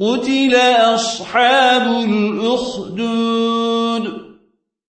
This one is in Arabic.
قتل أصحاب الأخدود